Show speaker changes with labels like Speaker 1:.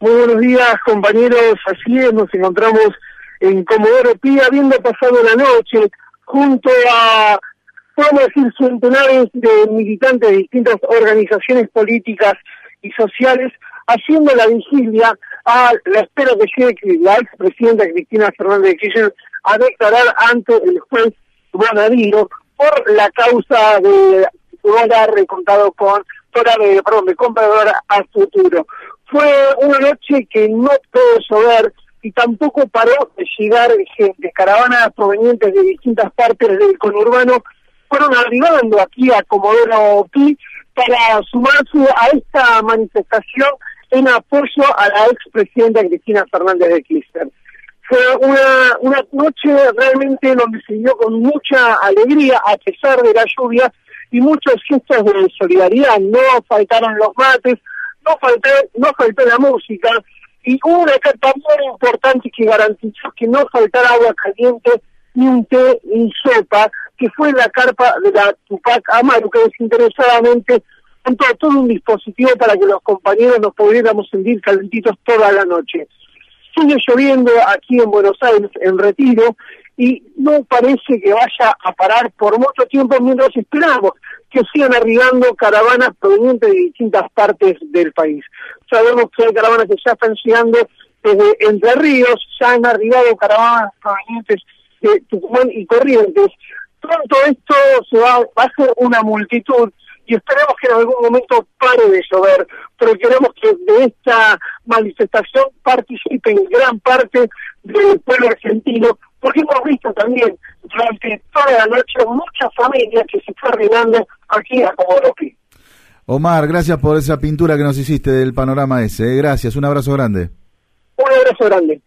Speaker 1: Muy buenos días, compañeros. Así es, nos encontramos en Comodoro Pi, habiendo pasado la noche junto a, podemos decir, centenares de militantes de distintas organizaciones políticas y sociales, haciendo la vigilia a la espera que llegue la expresidenta Cristina Fernández de Kirchner a declarar ante el juez Bonadiro por la causa de dólar recontado con dólar de, perdón, de a futuro. Fue una noche que no pudo llover y tampoco paró de llegar gente, caravanas provenientes de distintas partes del conurbano, fueron arribando aquí a Comodoro Pi para sumarse a esta manifestación en apoyo a la expresidenta Cristina Fernández de Kirchner. Fue una, una noche realmente donde se dio con mucha alegría a pesar de la lluvia y muchos gestos de solidaridad. No faltaron los mates, no faltó, no faltó la música y una carta muy importante que garantizó que no faltara agua caliente ni un té ni sopa, que fue la carpa de la Tupac Amaru, que desinteresadamente montó todo un dispositivo para que los compañeros nos pudiéramos sentir calentitos toda la noche. Sigue lloviendo aquí en Buenos Aires, en Retiro, y no parece que vaya a parar por mucho tiempo mientras esperamos que sigan arribando caravanas provenientes de distintas partes del país. Sabemos que hay caravanas que ya están llegando desde Entre Ríos, ya han arribado caravanas provenientes de Tucumán y Corrientes. Pronto esto se va, va a ser una multitud y esperemos que en algún momento pare de llover, pero queremos que de esta manifestación participen gran parte del pueblo argentino, porque hemos visto también durante toda la noche muchas familias que se están arreglando aquí a Comoropi.
Speaker 2: Omar, gracias por esa pintura que nos hiciste del panorama ese. ¿eh? Gracias, un abrazo grande.
Speaker 1: Un abrazo grande.